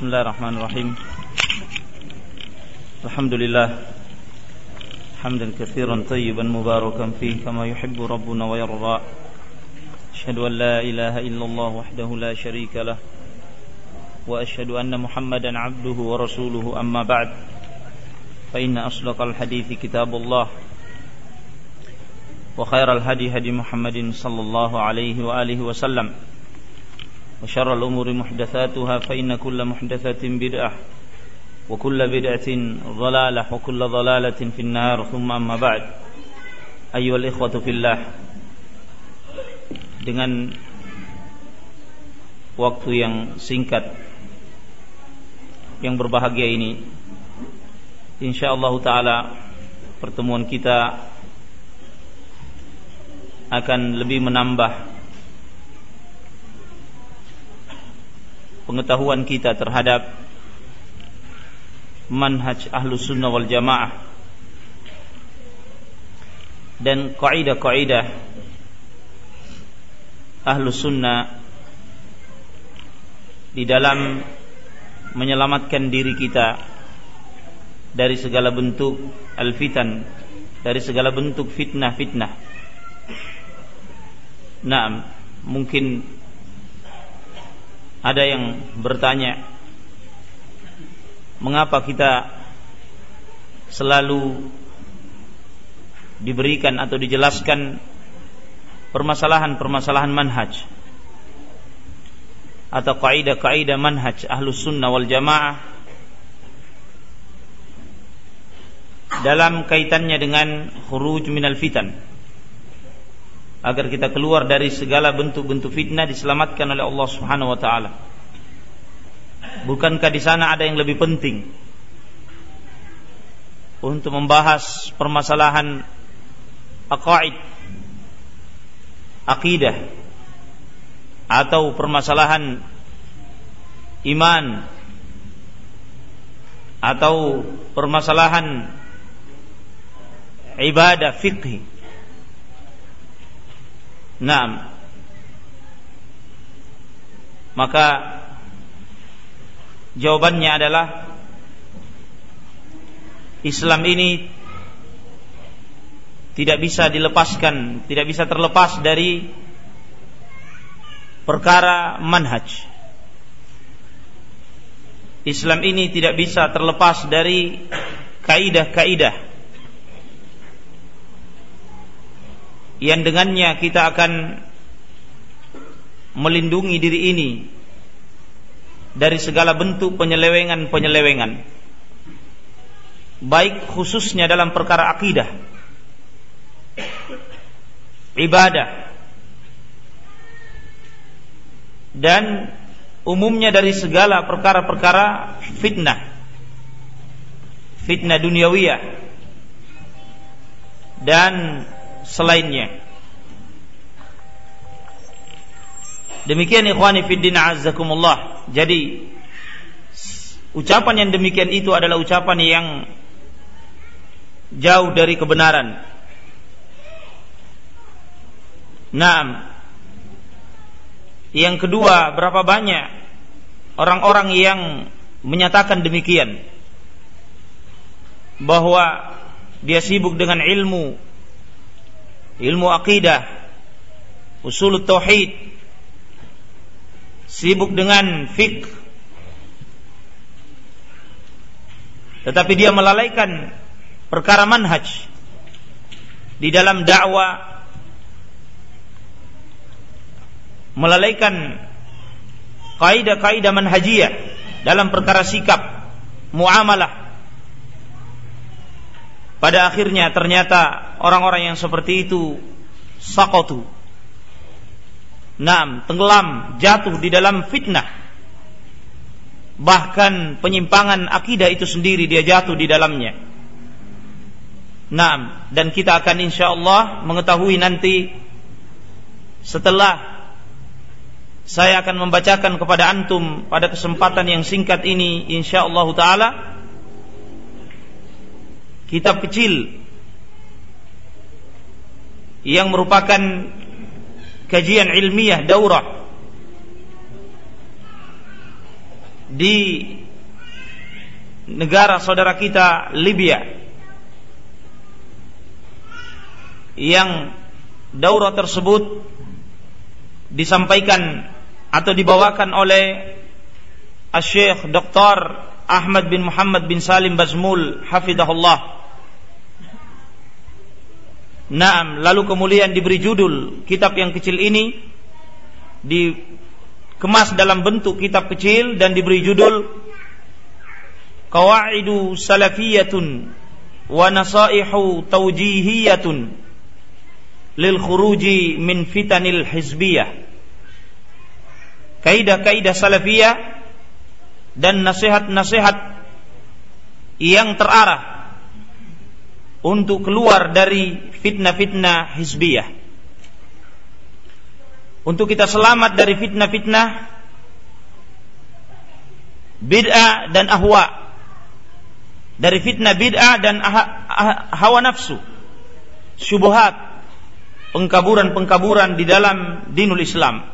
بسم الله الرحمن الرحيم الحمد لله حمدا كثيرا طيبا مباركا فيه كما يحب ربنا ويرضى أشهد أن لا إله إلا الله وحده لا شريك له وأشهد أن محمدا عبده ورسوله أما بعد فإن أصدق الحديث كتاب الله وخير الهدي هدي محمد صلى الله عليه وآله وسلم وشر الأمور محدثاتها فإن كل محدثة بدعة وكل بدعة ضلالة وكل ضلالة في النار ثم أما بعد أيها الإخوة في الله dengan waktu yang singkat yang berbahagia ini insyaallah taala pertemuan kita akan lebih menambah pengetahuan kita terhadap manhaj ahlu sunnah wal jamaah dan kaidah-kaidah ahlu sunnah di dalam menyelamatkan diri kita dari segala bentuk al-fitan dari segala bentuk fitnah-fitnah. Nah, mungkin ada yang bertanya mengapa kita selalu diberikan atau dijelaskan permasalahan-permasalahan manhaj atau kaidah-kaidah manhaj ahlus sunnah wal jamaah dalam kaitannya dengan khuruj minal fitan agar kita keluar dari segala bentuk-bentuk fitnah diselamatkan oleh Allah Subhanahu wa taala. Bukankah di sana ada yang lebih penting untuk membahas permasalahan aqaid akidah atau permasalahan iman atau permasalahan ibadah fikih Naam. Maka jawabannya adalah Islam ini tidak bisa dilepaskan, tidak bisa terlepas dari perkara manhaj. Islam ini tidak bisa terlepas dari kaidah-kaidah yang dengannya kita akan melindungi diri ini dari segala bentuk penyelewengan-penyelewengan. Baik khususnya dalam perkara akidah ibadah dan umumnya dari segala perkara-perkara fitnah fitnah duniawiyah dan selainnya. Demikian ikhwani fiddin. Jadi ucapan yang demikian itu adalah ucapan yang jauh dari kebenaran. Naam. Yang kedua, berapa banyak orang-orang yang menyatakan demikian bahwa dia sibuk dengan ilmu ilmu akidah, usul tauhid, sibuk dengan fik, tetapi dia melalaikan perkara manhaj. Di dalam dakwah. Melalaikan kaidah-kaidah manhajiyah dalam perkara sikap muamalah pada akhirnya ternyata orang-orang yang seperti itu sakotu. Nam, tenggelam, jatuh di dalam fitnah. Bahkan penyimpangan akidah itu sendiri dia jatuh di dalamnya. Nam, dan kita akan insya Allah mengetahui nanti setelah saya akan membacakan kepada antum pada kesempatan yang singkat ini insya Allah taala kitab kecil yang merupakan kajian ilmiah daurah di negara saudara kita Libya yang daurah tersebut disampaikan atau dibawakan oleh Syekh Dr. Ahmad bin Muhammad bin Salim Bazmul hafidahullah Naam, lalu kemudian diberi judul kitab yang kecil ini dikemas dalam bentuk kitab kecil dan diberi judul Qawaidu Salafiyatun wa Nasaihu Tawjihiyatun lil khuruji min fitanil hizbiyah. Kaidah-kaidah salafiyah dan nasihat-nasihat yang terarah untuk keluar dari fitnah-fitnah hizbiyah. Untuk kita selamat dari fitnah-fitnah bid'ah dan ahwa. Dari fitnah bid'ah dan hawa nafsu. Syubuhat, pengkaburan-pengkaburan di dalam dinul Islam.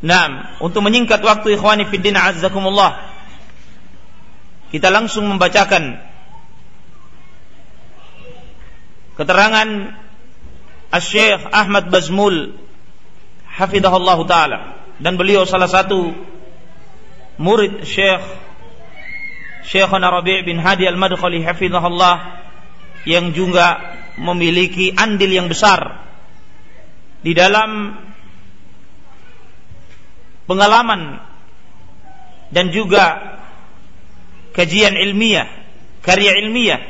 Nah, untuk menyingkat waktu ikhwani fiddin azzakumullah kita langsung membacakan keterangan Asy-Syaikh Ahmad Bazmul hafizahullah taala. Dan beliau salah satu murid Syekh Syekhana Rabi' bin Hadi Al-Madkhali hafizahullah yang juga memiliki andil yang besar di dalam pengalaman dan juga kajian ilmiah, karya ilmiah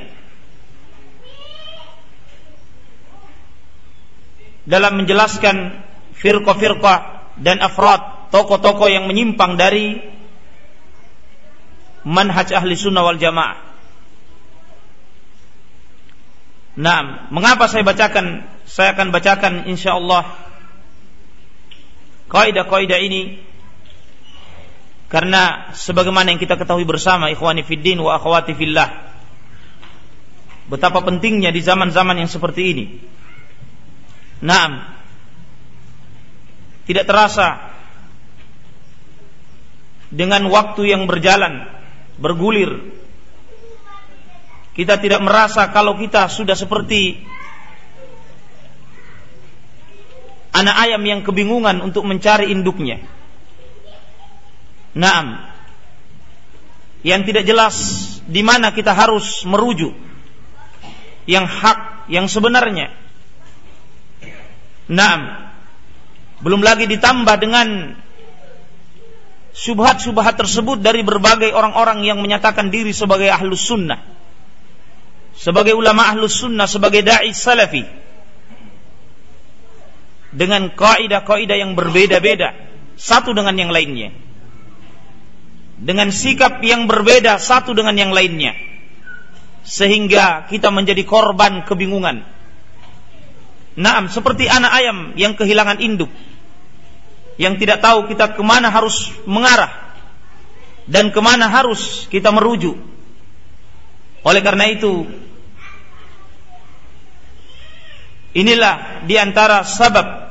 dalam menjelaskan firqah-firqah dan afrad tokoh-tokoh yang menyimpang dari manhaj ahli sunnah wal jamaah. Nah, mengapa saya bacakan? Saya akan bacakan insyaallah kaidah-kaidah ini karena sebagaimana yang kita ketahui bersama ikhwani fiddin wa akhwati fillah betapa pentingnya di zaman-zaman yang seperti ini. Naam. Tidak terasa dengan waktu yang berjalan bergulir kita tidak merasa kalau kita sudah seperti anak ayam yang kebingungan untuk mencari induknya Naam. Yang tidak jelas di mana kita harus merujuk. Yang hak, yang sebenarnya. Naam. Belum lagi ditambah dengan subhat-subhat tersebut dari berbagai orang-orang yang menyatakan diri sebagai ahlus sunnah. Sebagai ulama ahlus sunnah, sebagai da'i salafi. Dengan kaidah-kaidah yang berbeda-beda. Satu dengan yang lainnya dengan sikap yang berbeda satu dengan yang lainnya sehingga kita menjadi korban kebingungan. Naam, seperti anak ayam yang kehilangan induk, yang tidak tahu kita ke mana harus mengarah dan ke mana harus kita merujuk. Oleh karena itu, inilah di antara sebab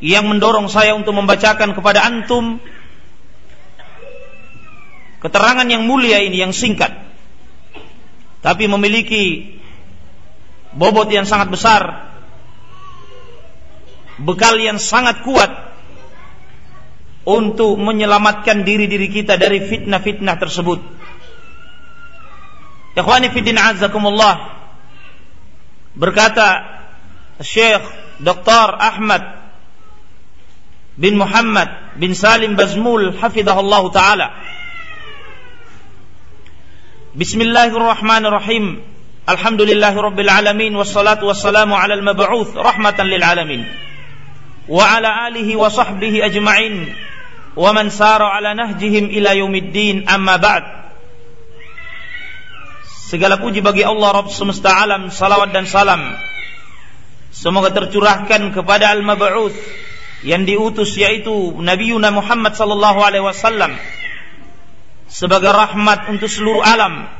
yang mendorong saya untuk membacakan kepada antum keterangan yang mulia ini yang singkat tapi memiliki bobot yang sangat besar bekal yang sangat kuat untuk menyelamatkan diri-diri kita dari fitnah-fitnah tersebut. Ikhwani fiddin azakumullah berkata Syekh Dr. Ahmad bin Muhammad bin Salim Bazmul hafizahullah taala Bismillahirrahmanirrahim. Alhamdulillahi rabbil alamin wassalatu wassalamu ala al-mab'uts rahmatan lil. Wa ala alihi wa sahbihi ajma'in wa man sara ala nahjihim ila yaumiddin amma ba'd. Segala puji bagi Allah Rabb semesta alam, salawat dan salam semoga tercurahkan kepada al-mab'uts yang diutus yaitu Nabi Muhammad sallallahu alaihi wasallam sebagai rahmat untuk seluruh alam.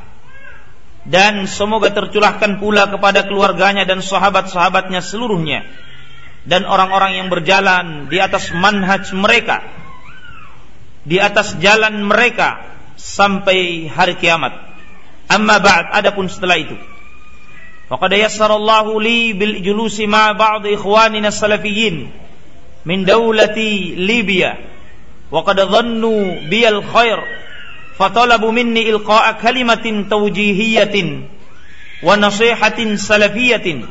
Dan semoga tercurahkan pula kepada keluarganya dan sahabat-sahabatnya seluruhnya. Dan orang-orang yang berjalan di atas manhaj mereka. Di atas jalan mereka sampai hari kiamat. Amma ba'd adapun setelah itu. Yassarallahu li bil julusi ma ba'd ikhwanina salafiyyin min dawlati libya. Qad dhannu bi minni ilqa'a kalimatin tawjihiyatin wa nasihatin salafiyatin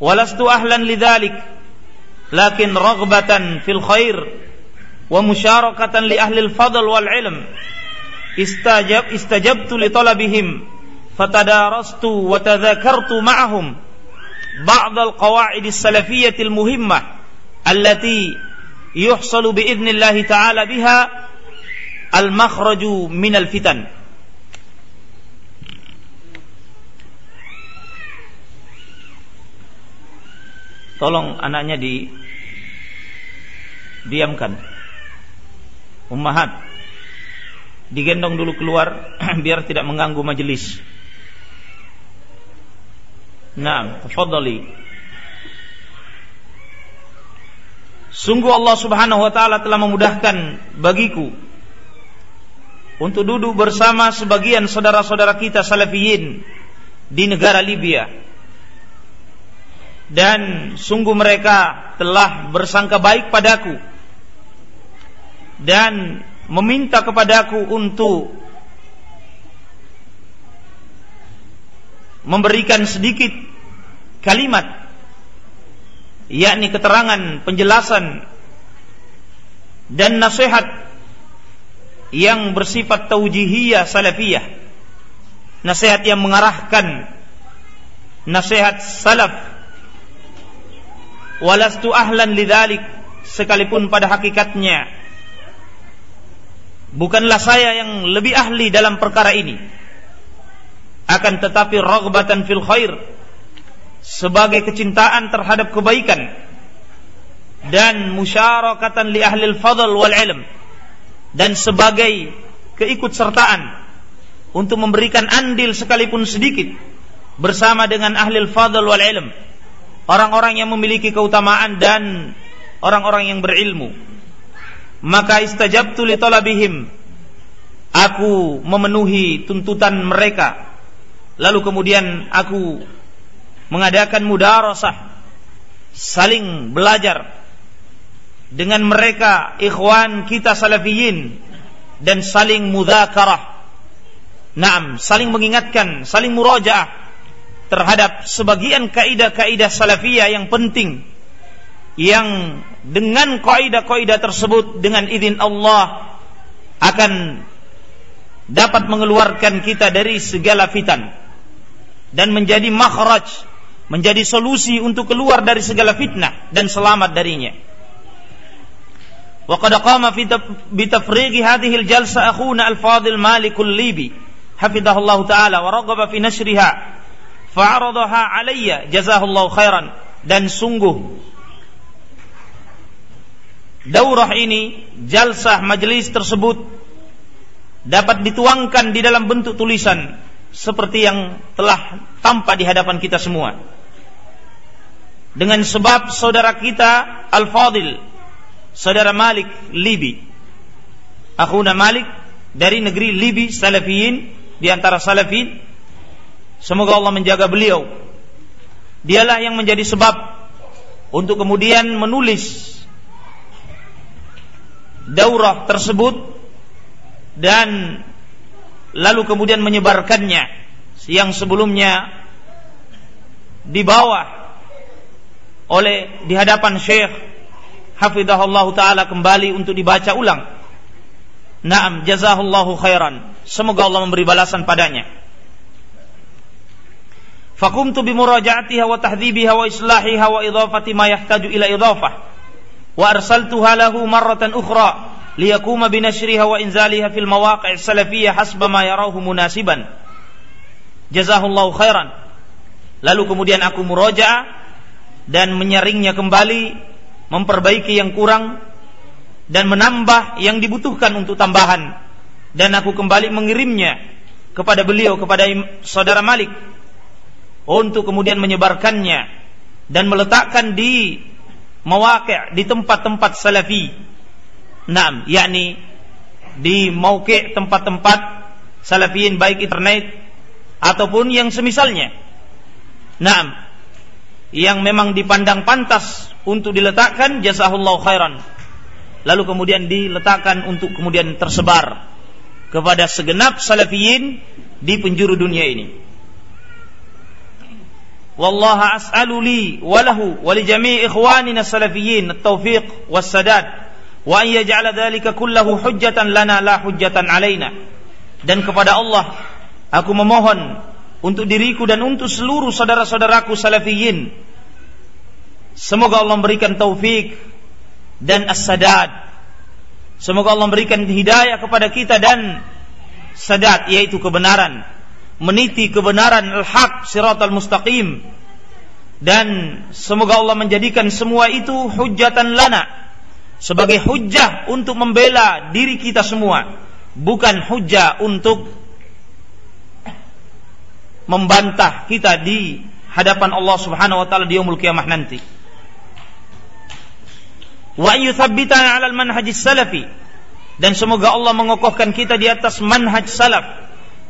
ولست أهلا لذلك لكن رغبة في الخير ومشاركة لأهل الفضل والعلم استجب استجبت لطلبهم فتدارست وتذاكرت معهم بعض القواعد السلفية المهمة التي يحصل بإذن الله تعالى بها al-makhraju minal fitan. Tolong anaknya di diamkan. Ummahat digendong dulu keluar biar tidak mengganggu majelis. Naam, tafadhali. Sungguh Allah Subhanahu wa taala telah memudahkan bagiku untuk duduk bersama sebagian saudara-saudara kita salafiyin di negara Libya. Dan sungguh mereka telah bersangka baik padaku dan meminta kepadaku untuk memberikan sedikit kalimat yakni keterangan penjelasan dan nasihat yang bersifat taujihiyah salafiyah. Nasihat yang mengarahkan nasihat salaf. Walastu ahlan lidzalik sekalipun pada hakikatnya. Bukanlah saya yang lebih ahli dalam perkara ini. Akan tetapi raghbatan fil khair sebagai kecintaan terhadap kebaikan. Dan musyarakatan li ahli fadl wal ilm dan sebagai keikutsertaan untuk memberikan andil sekalipun sedikit bersama dengan ahli fadl wal ilm orang-orang yang memiliki keutamaan dan orang-orang yang berilmu. Maka istajabtu li talabihim. Aku memenuhi tuntutan mereka. Lalu kemudian aku mengadakan mudarasah saling belajar dengan mereka ikhwan kita salafiyin dan saling mudzakarah. Naam, saling mengingatkan, saling murajaah terhadap sebagian kaidah-kaidah salafiyah yang penting yang dengan kaidah-kaidah tersebut dengan izin Allah akan dapat mengeluarkan kita dari segala fitan dan menjadi makhraj menjadi solusi untuk keluar dari segala fitnah dan selamat darinya. وقد قام في بتفريغ هذه الجلسة أخونا الفاضل مالك الليبي حفظه الله تعالى ورغب في نشرها fa'aradaha alayya jazahullahu khairan dan sungguh daurah ini jalsah majelis tersebut dapat dituangkan di dalam bentuk tulisan seperti yang telah tampak di hadapan kita semua dengan sebab saudara kita Al-Fadil saudara Malik Libi akhuna Malik dari negeri Libi Salafiyin di antara Salafin Semoga Allah menjaga beliau. Dialah yang menjadi sebab untuk kemudian menulis daurah tersebut dan lalu kemudian menyebarkannya yang sebelumnya di bawah oleh di hadapan Syekh hafidhahullahu taala kembali untuk dibaca ulang. Naam jazahullahu khairan. Semoga Allah memberi balasan padanya. Fakumtu bi murajaatiha wa tahdhibiha wa islahiha wa idhafati ma yahtaju ila idhafah. Wa arsaltuha lahu marratan ukhra liyakuma bi nashriha wa inzaliha fil mawaqi' salafiyyah hasba ma yarahu munasiban. Jazahullahu khairan. Lalu kemudian aku murajaah dan menyaringnya kembali memperbaiki yang kurang dan menambah yang dibutuhkan untuk tambahan dan aku kembali mengirimnya kepada beliau kepada saudara Malik untuk kemudian menyebarkannya dan meletakkan di mewakil di tempat-tempat salafi. Naam, yakni di mauqi' tempat-tempat salafiyin baik internet ataupun yang semisalnya. Naam, yang memang dipandang pantas untuk diletakkan jazahullahu khairan. Lalu kemudian diletakkan untuk kemudian tersebar kepada segenap salafiyin di penjuru dunia ini. Wallaha as'alu li wa lahu jami'i ikhwanina salafiyyin at-tawfiq was-sadad wa an yaj'ala dhalika kullahu hujjatan lana la hujjatan alaina. Dan kepada Allah aku memohon untuk diriku dan untuk seluruh saudara-saudaraku salafiyin. Semoga Allah memberikan taufik dan as-sadad. Semoga Allah memberikan hidayah kepada kita dan sadad yaitu kebenaran. Meniti kebenaran al-haq siratal mustaqim. Dan semoga Allah menjadikan semua itu hujatan lana. Sebagai hujah untuk membela diri kita semua. Bukan hujah untuk membantah kita di hadapan Allah Subhanahu wa taala di yaumul kiamah nanti wa yuthabbitana 'alal manhajis salafi dan semoga Allah mengokohkan kita di atas manhaj salaf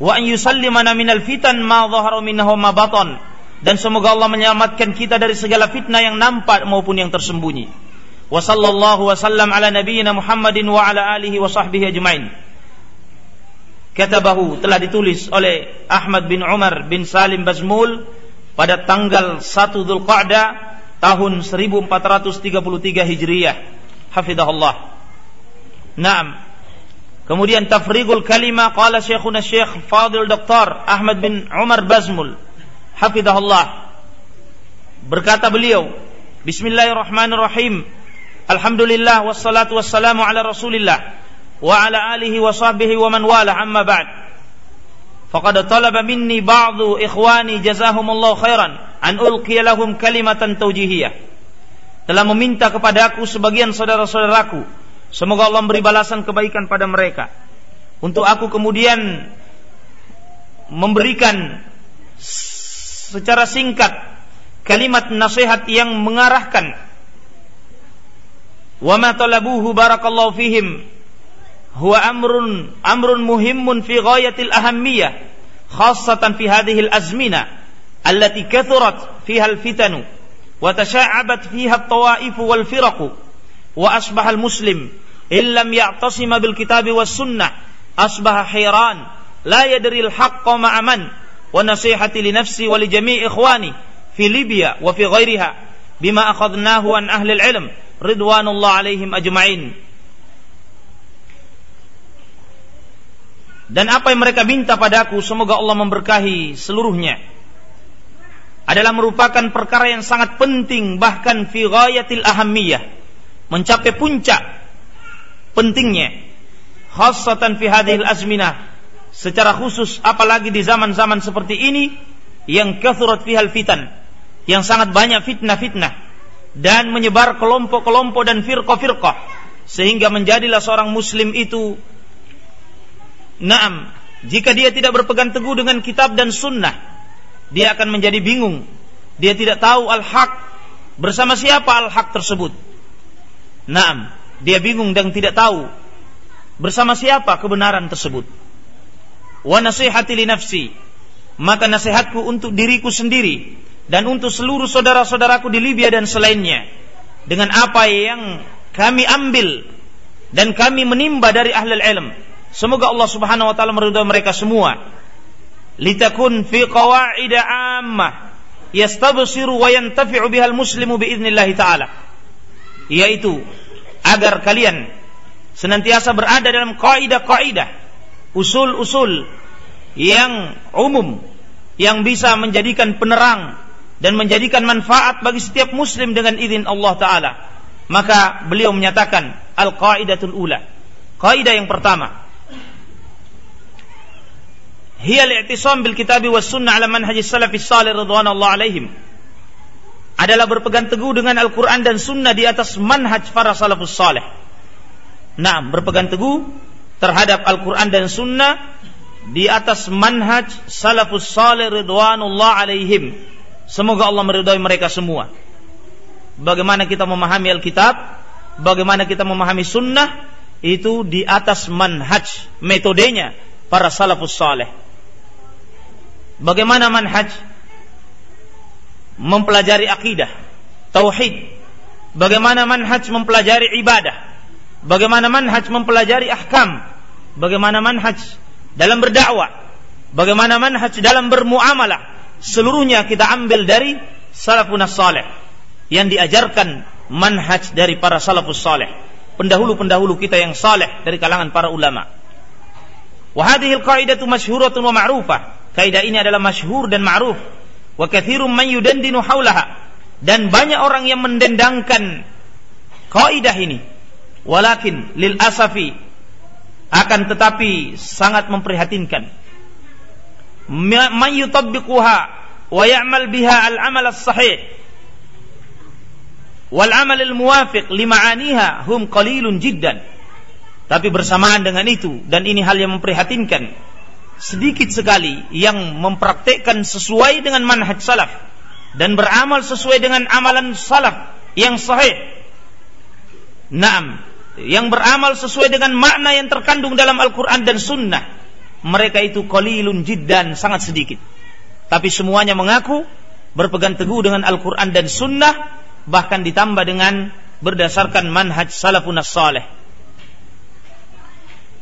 wa an yusallimana minal fitan ma dhahara minha ma batan dan semoga Allah menyelamatkan kita dari segala fitnah yang nampak maupun yang tersembunyi. Wa sallallahu wasallam ala nabiyyina Muhammadin wa ala alihi wa sahbihi ajmain. Katabahu telah ditulis oleh Ahmad bin Umar bin Salim Bazmul pada tanggal 1 Dzulqa'dah tahun 1433 Hijriyah. Hafizahullah. Naam. Kemudian tafrigul kalimah qala Syekhuna Syekh Fadil Dr. Ahmad bin Umar Bazmul hafizahullah berkata beliau Bismillahirrahmanirrahim Alhamdulillah wassalatu wassalamu ala Rasulillah alihi wa sahbihi wa man wala amma ba'd. Faqad talaba minni ba'du ikhwani jazahumullah khairan an ulqiya lahum kalimatan tawjihiyah. Telah meminta kepadaku sebagian saudara-saudaraku semoga Allah memberi balasan kebaikan pada mereka. Untuk aku kemudian memberikan secara singkat kalimat nasihat yang mengarahkan. Wa ma talabuhu barakallahu fihim هو أمر أمر مهم في غاية الأهمية خاصة في هذه الأزمنة التي كثرت فيها الفتن وتشعبت فيها الطوائف والفرق وأصبح المسلم إن لم يعتصم بالكتاب والسنة أصبح حيران لا يدري الحق مع من ونصيحتي لنفسي ولجميع إخواني في ليبيا وفي غيرها بما أخذناه عن أهل العلم رضوان الله عليهم أجمعين. Dan apa yang mereka minta padaku semoga Allah memberkahi seluruhnya. Adalah merupakan perkara yang sangat penting bahkan fi ghayatil ahammiyah. Mencapai puncak pentingnya. Khassatan fi hadhil azminah. Secara khusus apalagi di zaman-zaman seperti ini yang kathurat fihal fitan. Yang sangat banyak fitnah-fitnah. Dan menyebar kelompok-kelompok dan firqah-firqah. Sehingga menjadilah seorang muslim itu naam jika dia tidak berpegang teguh dengan kitab dan sunnah dia akan menjadi bingung. Dia tidak tahu al-haq bersama siapa al-haq tersebut. Naam dia bingung dan tidak tahu bersama siapa kebenaran tersebut. Wa nasihati li nafsi maka nasihatku untuk diriku sendiri dan untuk seluruh saudara-saudaraku di Libya dan selainnya dengan apa yang kami ambil dan kami menimba dari ahli ilm semoga Allah Subhanahu wa taala meridhai mereka semua litakun fi qawaid ammah yastabsiru wa yantafi'u bihal muslimu biidznillah taala yaitu agar kalian senantiasa berada dalam kaidah-kaidah usul-usul yang umum yang bisa menjadikan penerang dan menjadikan manfaat bagi setiap muslim dengan izin Allah taala. Maka beliau menyatakan al-qaidatul ula. Kaidah yang pertama hiya al-i'tisam bil was sunnah ala manhaj salafis salih alaihim adalah berpegang teguh dengan Al-Quran dan Sunnah di atas manhaj para salafus salih. Nah, berpegang teguh terhadap Al-Quran dan Sunnah di atas manhaj salafus salih ridwanullah alaihim. Semoga Allah meridhai mereka semua. bagaimana kita memahami Alkitab, bagaimana kita memahami sunnah, itu di atas manhaj metodenya para salafus saleh. Bagaimana manhaj? Mempelajari akidah, tauhid. Bagaimana manhaj mempelajari ibadah? Bagaimana manhaj mempelajari ahkam? Bagaimana manhaj dalam berdakwah? Bagaimana manhaj dalam bermuamalah? Seluruhnya kita ambil dari salafun saleh yang diajarkan manhaj dari para salafus saleh pendahulu-pendahulu kita yang saleh dari kalangan para ulama. Wa hadhihi al-qa'idatu masyhuratun wa ma'rufah. Kaidah ini adalah masyhur dan ma'ruf. Wa katsirun man yudandinu haulaha. Dan banyak orang yang mendendangkan kaidah ini. Walakin lil asafi akan tetapi sangat memprihatinkan. Man yutabbiquha wa ya'mal biha al-amal as-sahih wal amal al muwafiq lima'aniha hum qalilun jiddan tapi bersamaan dengan itu dan ini hal yang memprihatinkan sedikit sekali yang mempraktekkan sesuai dengan manhaj salaf dan beramal sesuai dengan amalan salaf yang sahih. Naam, yang beramal sesuai dengan makna yang terkandung dalam Al-Quran dan Sunnah. Mereka itu qalilun jiddan, sangat sedikit. Tapi semuanya mengaku berpegang teguh dengan Al-Quran dan Sunnah bahkan ditambah dengan berdasarkan manhaj salafun salih.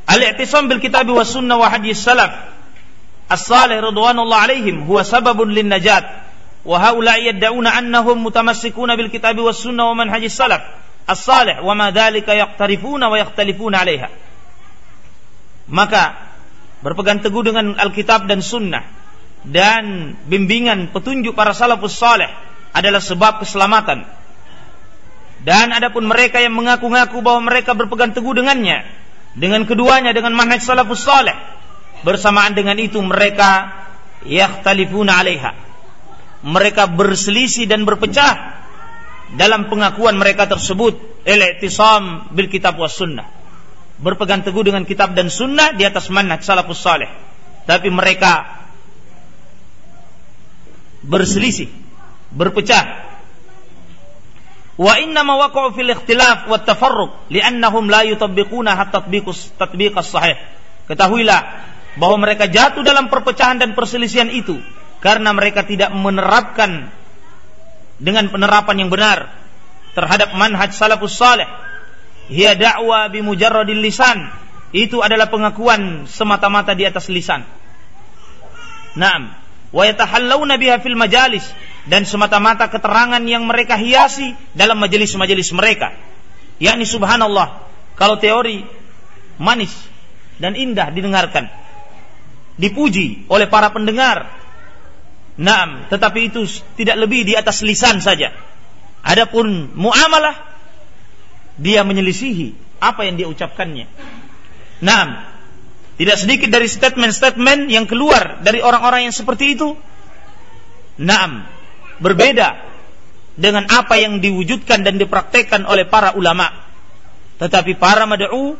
Al-i'tisam bil kitab wa sunnah wa hadis salaf as-salih radwanullah alaihim huwa sababun lin najat wa haula yad'una annahum mutamassikuna bil kitab wa sunnah wa salaf as-salih wa ma dhalika yaqtarifuna wa 'alaiha. Maka berpegang teguh dengan Alkitab dan Sunnah dan bimbingan petunjuk para salafus salih adalah sebab keselamatan. Dan adapun mereka yang mengaku-ngaku bahwa mereka berpegang teguh dengannya, dengan keduanya dengan manhaj salafus saleh, bersamaan dengan itu mereka yakhtalifuna 'alaiha. Mereka berselisih dan berpecah dalam pengakuan mereka tersebut, al-i'tisam bil kitab was sunnah. Berpegang teguh dengan kitab dan sunnah di atas manhaj salafus saleh. Tapi mereka berselisih berpecah. Wa inna ma waqa'u fil ikhtilaf wa tafarruq li'annahum la yutabbiquna hatta tatbiqus tatbiqas sahih. Ketahuilah bahwa mereka jatuh dalam perpecahan dan perselisihan itu karena mereka tidak menerapkan dengan penerapan yang benar terhadap manhaj salafus saleh. Hiya da'wa bi mujarradil lisan. Itu adalah pengakuan semata-mata di atas lisan. Naam. Wa yatahallawna biha fil majalis dan semata-mata keterangan yang mereka hiasi dalam majelis-majelis mereka. Yakni subhanallah, kalau teori manis dan indah didengarkan, dipuji oleh para pendengar. Naam, tetapi itu tidak lebih di atas lisan saja. Adapun muamalah dia menyelisihi apa yang dia ucapkannya. Naam, tidak sedikit dari statement-statement yang keluar dari orang-orang yang seperti itu. Naam, berbeda dengan apa yang diwujudkan dan dipraktekkan oleh para ulama. Tetapi para mad'u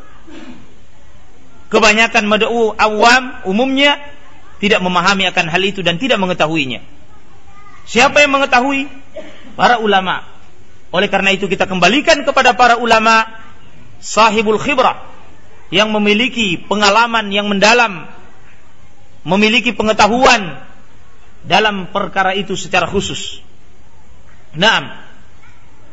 kebanyakan mad'u awam umumnya tidak memahami akan hal itu dan tidak mengetahuinya. Siapa yang mengetahui? Para ulama. Oleh karena itu kita kembalikan kepada para ulama sahibul khibrah yang memiliki pengalaman yang mendalam, memiliki pengetahuan dalam perkara itu secara khusus. Naam.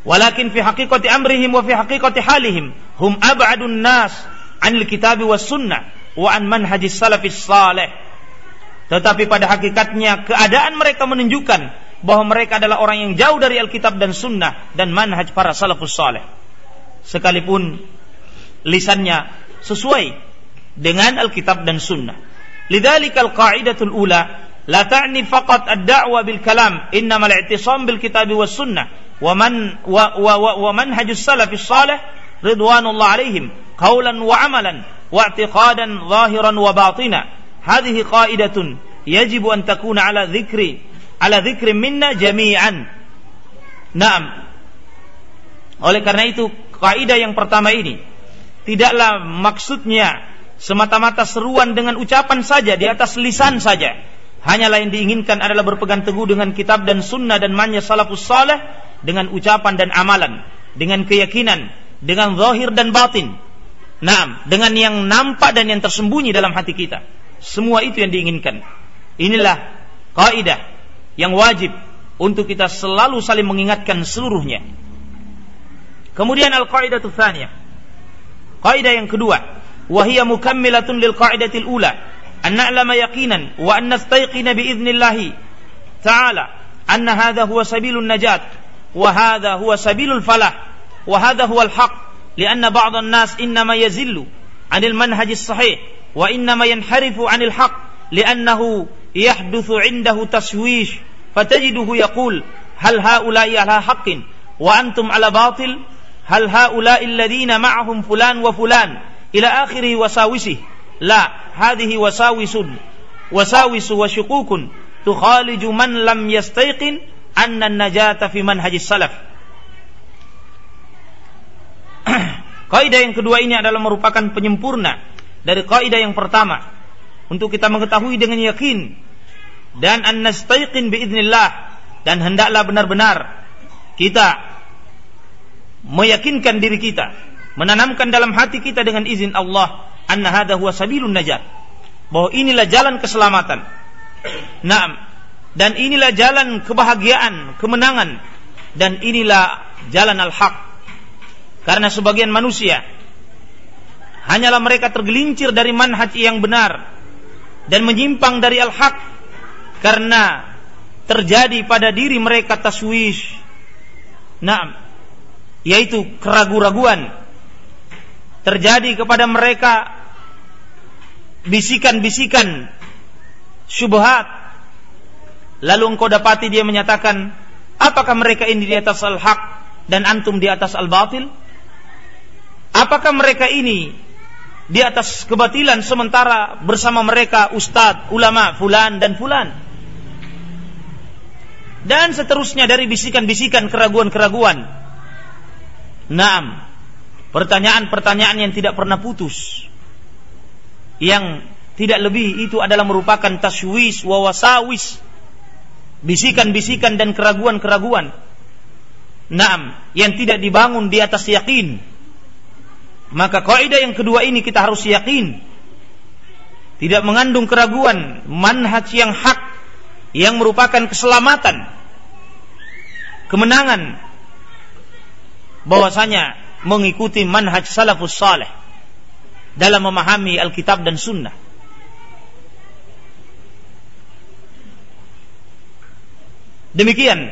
Walakin fi haqiqati amrihim wa fi haqiqati halihim hum ab'adun nas anil kitab was sunnah wa an manhajis salafis salih. Tetapi pada hakikatnya keadaan mereka menunjukkan bahwa mereka adalah orang yang jauh dari Alkitab dan Sunnah dan manhaj para salafus saleh. Sekalipun lisannya sesuai dengan Alkitab dan Sunnah. Lidzalikal qa'idatul ula la ta'ni faqat ad-da'wa bil kalam innamal i'tisam bil kitab was sunnah. Wa man wa wa, wa, wa manhajus salafis salih ridwanullah alaihim qawlan wa amalan wa i'tiqadan zahiran wa batina. Hadhihi qa'idatun yajibu an takuna ala dhikri ala dhikri minna jami'an. Na'am. Oleh karena itu kaidah yang pertama ini tidaklah maksudnya semata-mata seruan dengan ucapan saja di atas lisan saja. Hanyalah yang diinginkan adalah berpegang teguh dengan kitab dan sunnah dan manya salafus saleh dengan ucapan dan amalan, dengan keyakinan, dengan zahir dan batin. Nah, dengan yang nampak dan yang tersembunyi dalam hati kita. Semua itu yang diinginkan. Inilah kaidah yang wajib untuk kita selalu saling mengingatkan seluruhnya. Kemudian al-qaidatu tsaniyah. Kaidah yang kedua, wahia mukammilatun lil qaidatil ula أن نعلم يقينا وأن نستيقن بإذن الله تعالى أن هذا هو سبيل النجاة وهذا هو سبيل الفلاح وهذا هو الحق لأن بعض الناس إنما يزل عن المنهج الصحيح وإنما ينحرف عن الحق لأنه يحدث عنده تشويش فتجده يقول هل هؤلاء على حق وأنتم على باطل؟ هل هؤلاء الذين معهم فلان وفلان إلى آخره وساوسه؟ La, hadhihi wasawisun. Wasawisu wa syukukun tukhaliju man lam yastaiqin anna najata fi manhajis salaf. kaidah yang kedua ini adalah merupakan penyempurna dari kaidah yang pertama untuk kita mengetahui dengan yakin dan an nastaiqin biidznillah dan hendaklah benar-benar kita meyakinkan diri kita menanamkan dalam hati kita dengan izin Allah anna hadha huwa sabilun najat. Bahwa inilah jalan keselamatan. Naam. Dan inilah jalan kebahagiaan, kemenangan dan inilah jalan al-haq. Karena sebagian manusia hanyalah mereka tergelincir dari manhaj yang benar dan menyimpang dari al-haq karena terjadi pada diri mereka taswish. Naam. Yaitu keraguan-raguan terjadi kepada mereka bisikan-bisikan syubhat lalu engkau dapati dia menyatakan apakah mereka ini di atas al-haq dan antum di atas al-batil apakah mereka ini di atas kebatilan sementara bersama mereka ustadz, ulama, fulan dan fulan dan seterusnya dari bisikan-bisikan keraguan-keraguan. Naam. Pertanyaan-pertanyaan yang tidak pernah putus. Yang tidak lebih itu adalah merupakan taswis wawasawis. Bisikan-bisikan dan keraguan-keraguan. Naam, yang tidak dibangun di atas yakin. Maka kaidah yang kedua ini kita harus yakin. Tidak mengandung keraguan, manhaj yang hak yang merupakan keselamatan, kemenangan bahwasanya mengikuti manhaj salafus saleh dalam memahami Alkitab dan Sunnah. Demikian,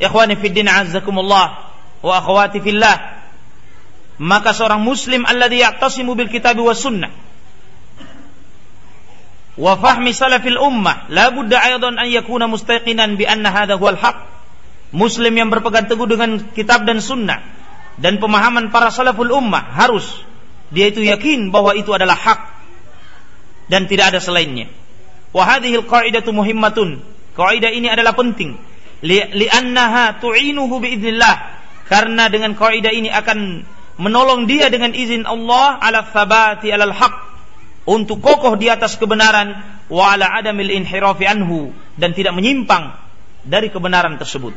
ikhwani fiddin azzakumullah wa akhwati fillah. Maka seorang muslim alladhi ya'tasimu bil kitab wa sunnah wa fahmi salafil ummah la budda aydan an yakuna mustaqinan bi anna hadha huwal haq. Muslim yang berpegang teguh dengan kitab dan sunnah dan pemahaman para salaful ummah harus dia itu yakin bahwa itu adalah hak dan tidak ada selainnya. Wa hadhihi al-qa'idatu muhimmatun. Kaidah ini adalah penting. Li'annaha tu'inuhu biidznillah. Karena dengan kaidah ini akan menolong dia dengan izin Allah ala thabati alal haq untuk kokoh di atas kebenaran wa ala adamil anhu dan tidak menyimpang dari kebenaran tersebut.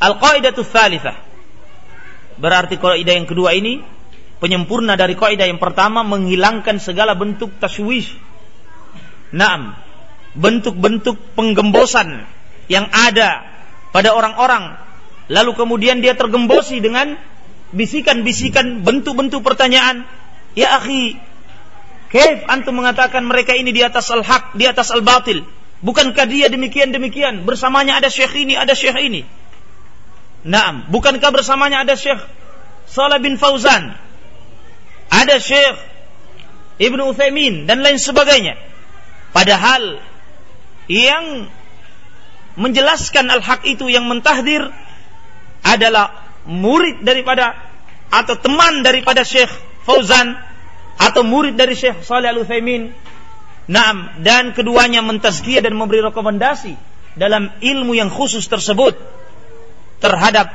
Al-qaidatu tsalitsah. Berarti kaidah yang kedua ini penyempurna dari kaidah yang pertama menghilangkan segala bentuk taswish. Naam, bentuk-bentuk penggembosan yang ada pada orang-orang lalu kemudian dia tergembosi dengan bisikan-bisikan bentuk-bentuk pertanyaan ya akhi Kaif antum mengatakan mereka ini di atas al-haq, di atas al-batil? Bukankah dia demikian demikian? Bersamanya ada syekh ini, ada syekh ini. Naam, bukankah bersamanya ada Syekh Salah bin Fauzan? Ada Syekh Ibnu Utsaimin dan lain sebagainya. Padahal yang menjelaskan al-haq itu yang mentahdir adalah murid daripada atau teman daripada Syekh Fauzan atau murid dari Syekh Saleh Al Utsaimin. Naam, dan keduanya mentazkiyah dan memberi rekomendasi dalam ilmu yang khusus tersebut terhadap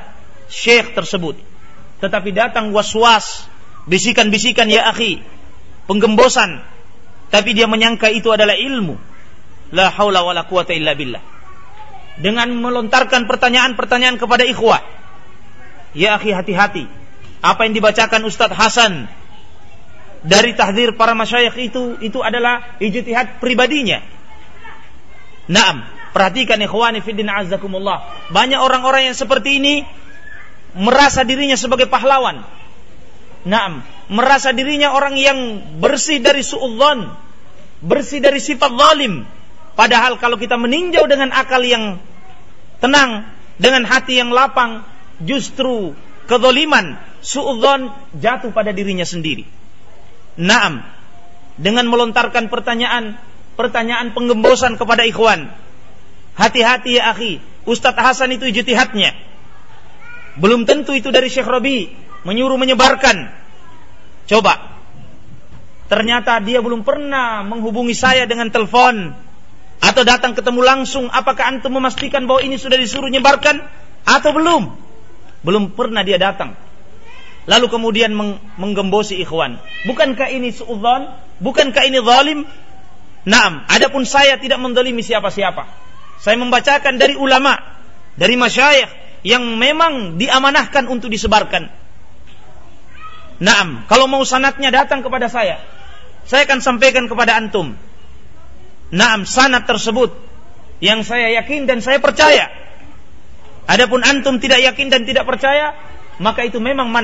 syekh tersebut. Tetapi datang was-was, bisikan-bisikan ya akhi, penggembosan. Tapi dia menyangka itu adalah ilmu. La haula wala quwata illa billah. Dengan melontarkan pertanyaan-pertanyaan kepada ikhwah. Ya akhi hati-hati. Apa yang dibacakan Ustadz Hasan dari tahdir para masyayikh itu itu adalah ijtihad pribadinya. Naam, perhatikan ikhwani fiddin azzakumullah. Banyak orang-orang yang seperti ini merasa dirinya sebagai pahlawan. Naam, merasa dirinya orang yang bersih dari suudzon, bersih dari sifat zalim. Padahal kalau kita meninjau dengan akal yang tenang, dengan hati yang lapang, justru kezaliman, suudzon jatuh pada dirinya sendiri. Naam, dengan melontarkan pertanyaan, pertanyaan penggembosan kepada ikhwan. Hati-hati ya akhi, Ustadz Hasan itu ijtihadnya. Belum tentu itu dari Syekh Robi menyuruh menyebarkan. Coba. Ternyata dia belum pernah menghubungi saya dengan telepon atau datang ketemu langsung. Apakah antum memastikan bahwa ini sudah disuruh menyebarkan atau belum? Belum pernah dia datang. Lalu kemudian menggembosi ikhwan. Bukankah ini suudzon? Bukankah ini zalim? Naam, adapun saya tidak mendolimi siapa-siapa. Saya membacakan dari ulama, dari masyayikh, yang memang diamanahkan untuk disebarkan. Naam, kalau mau sanatnya datang kepada saya, saya akan sampaikan kepada antum. Naam, sanat tersebut yang saya yakin dan saya percaya. Adapun antum tidak yakin dan tidak percaya, maka itu memang manhaj